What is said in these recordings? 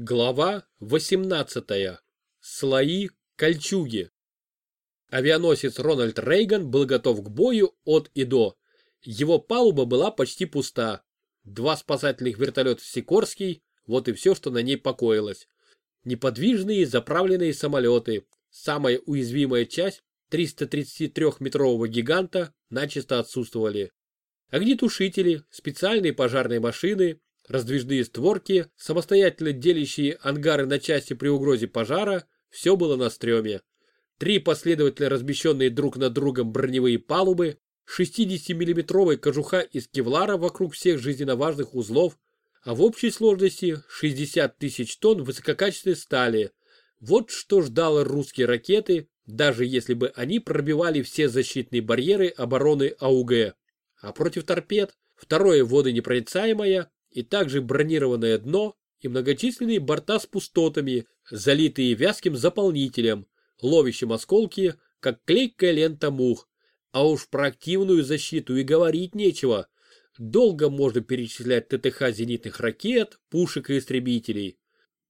Глава 18. Слои кольчуги. Авианосец Рональд Рейган был готов к бою от и до. Его палуба была почти пуста. Два спасательных вертолета «Сикорский» — вот и все, что на ней покоилось. Неподвижные заправленные самолеты. Самая уязвимая часть 333-метрового гиганта начисто отсутствовали. Огнетушители, специальные пожарные машины, раздвижные створки, самостоятельно делящие ангары на части при угрозе пожара, все было на стреме. Три последовательно размещенные друг над другом броневые палубы, 60-миллиметровая кожуха из кевлара вокруг всех жизненно важных узлов, а в общей сложности 60 тысяч тонн высококачественной стали. Вот что ждало русские ракеты, даже если бы они пробивали все защитные барьеры обороны АУГ. А против торпед, второе водонепроницаемое, и также бронированное дно и многочисленные борта с пустотами, залитые вязким заполнителем, ловящим осколки, как клейкая лента мух. А уж про активную защиту и говорить нечего. Долго можно перечислять ТТХ зенитных ракет, пушек и истребителей.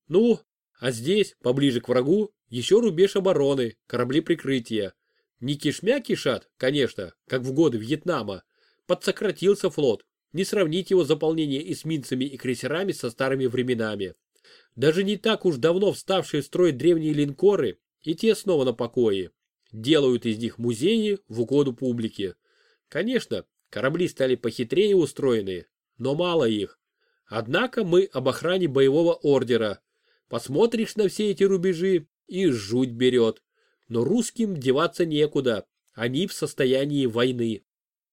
Ну, а здесь, поближе к врагу, еще рубеж обороны, корабли прикрытия. Не кишмя кишат, конечно, как в годы Вьетнама. Подсократился флот, не сравнить его заполнение эсминцами и крейсерами со старыми временами. Даже не так уж давно вставшие в строй древние линкоры, и те снова на покое. Делают из них музеи в угоду публике. Конечно, корабли стали похитрее устроены, но мало их. Однако мы об охране боевого ордера. Посмотришь на все эти рубежи и жуть берет. Но русским деваться некуда, они в состоянии войны.